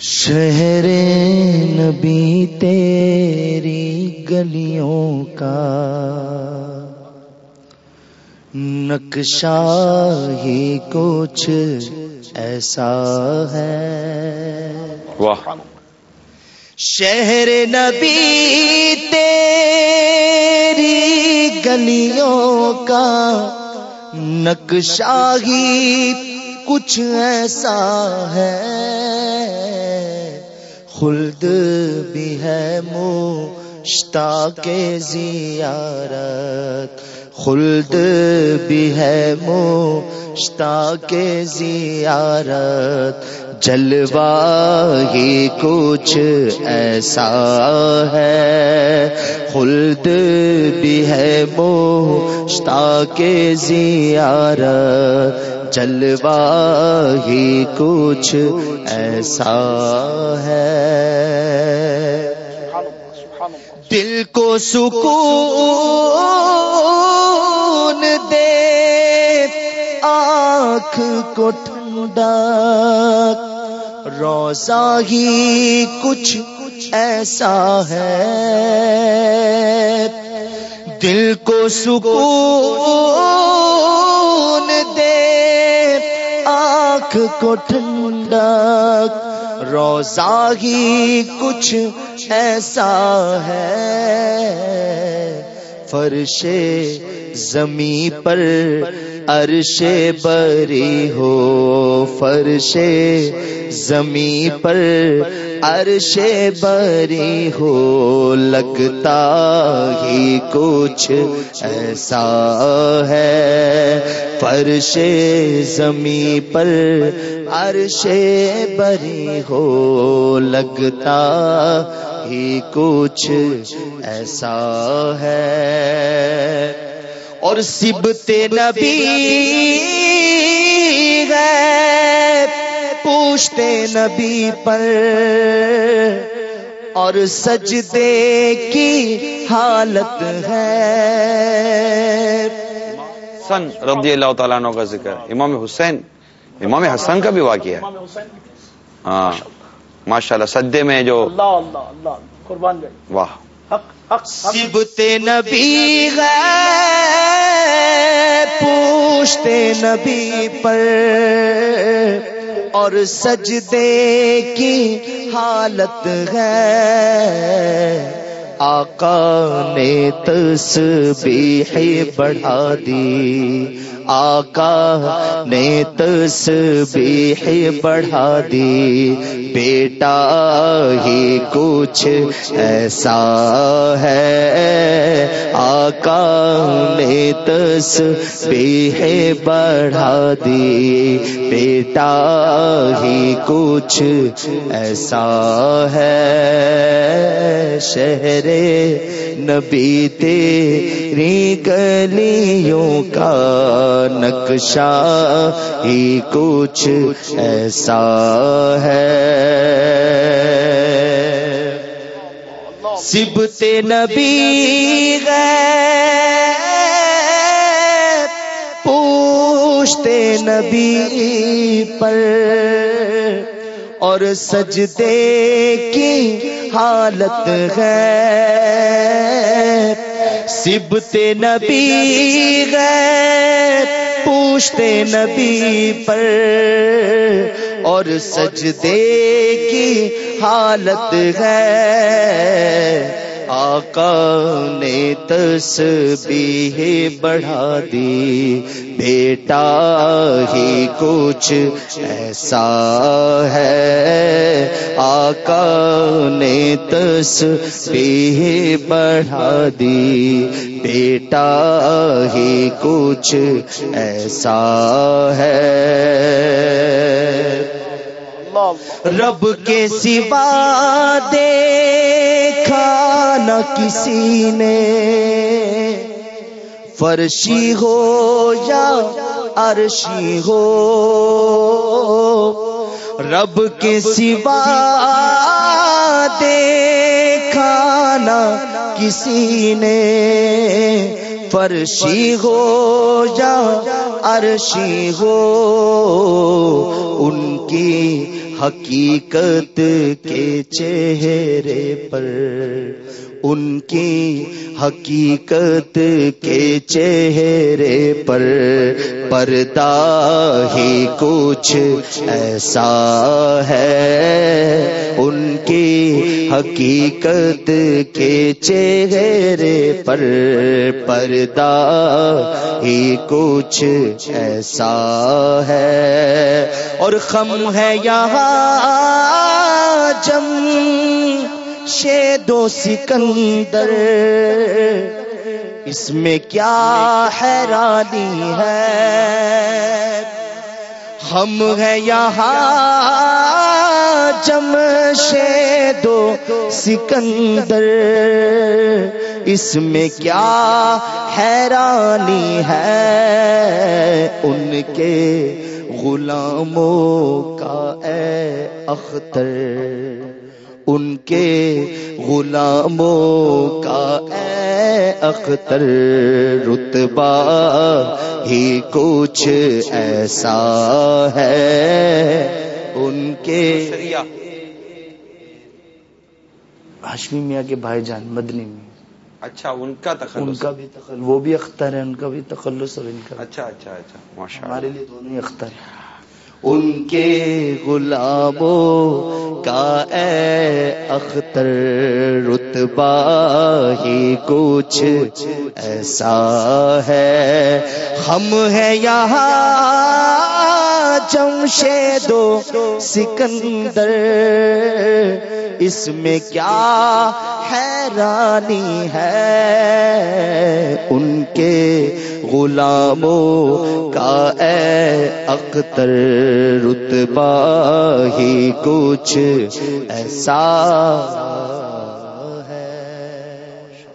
شہر نبی تیری گلیوں کا نقشہ ہی کچھ ایسا ہے۔ واہ۔ شہر نبی تیری گلیوں کا نقشہ ہی کچھ ایسا ہے۔ خلد بھی ہے مشتاق زیارت۔ خلد بھی ہے مشتاق زیارت۔ جلوہ ہی کچھ ایسا ہے۔ خلد بھی ہے مشتاق زیارت جلوہ ہی کچھ ایسا ہے۔ دل کو سکون دے، آنکھ کو ٹھنڈا روزہ ہی کچھ ایسا ہے۔ دل کو سکون دے، آنکھ کو ٹھنڈا روزہ ہی کچھ ایسا ہے۔ فرش زمیں پر عرش بری ہو، فرش زمیں پر عرش بری ہو، لگتا ہی کچھ ایسا ہے۔ فرش زمیں پر عرش بری ہو، لگتا ہی کچھ ایسا ہے۔ اور سبت نبی گئے پوچھتے نبی پر اور سجدے کی حالت ہے حسن رضی اللہ تعالیٰ عنہ کا ذکر۔ امام حسین امام حسن کا بھی واقعہ ہے۔ ہاں ماشاء اللہ سدے میں جو اللہ اللہ اللہ قربان واہ۔ حق نبی پوچھتے نبی پر اور سجدے کی حالت ہے آقا نے تسبیح بڑھا دی۔ آقا نے تسبیح بڑھا دی۔ بیٹا ہی کچھ ایسا ہے۔ آقا نے تسبیح بڑھا دی۔ بیٹا ہی کچھ ایسا ہے۔ شہر نبی تیری گلیوں کا نقشہ ہی کچھ ایسا ہے۔ سبت نبی گئے پوچھتے نبی پر اور سجدے کی حالت ہے۔ سبت نبی گئے پوچھتے نبی پر اور سجدے کی حالت ہے۔ آقا نے تسبیح بڑھا دی۔ بیٹا ہی کچھ ایسا ہے۔ آقا نے تسبیح بڑھا دی۔ بیٹا ہی کچھ ایسا ہے۔ رب کے سوا دیکھا نہ کسی نے فرشی ہو یا عرشی ہو، رب کے سوا دیکھا نہ کسی نے فرشی ہو یا عرشی ہو، ان کی حقیقت کے چہرے پر، ان کی حقیقت کے چہرے پر پردہ ہی کچھ ایسا ہے۔ ان کی حقیقت کے چہرے پر پردہ ہی کچھ ایسا ہے۔ اور خم ہے یہاں جم شید و سکندر۔ اس میں کیا حیرانی ہے؟ ہم ہے یہاں جم شید و سکندر۔ اس میں کیا حیرانی ہے؟ ان کے غلاموں کا اے اختر ان کے غلاموں کا اے اختر رتبہ ہی کچھ ایسا ہے ان کے ہاشمی میاں کے بھائی جان مدنی میں اچھا ان کا ان تخلص کا بھی تخل وہ بھی اختر ہے ان کا بھی تخلص اور ان کا اچھا اچھا اچھا ہمارے لیے دونوں ہی اختر ہیں۔ ان کے غلاموں کا اے اختر رتبہ ہی کچھ ایسا ہے۔ ہم ہیں یہاں جمشید و سکندر، اس میں کیا حیرانی ہے؟ ان کے غلاموں کا اے اختر، رتبہ ہی کچھ ایسا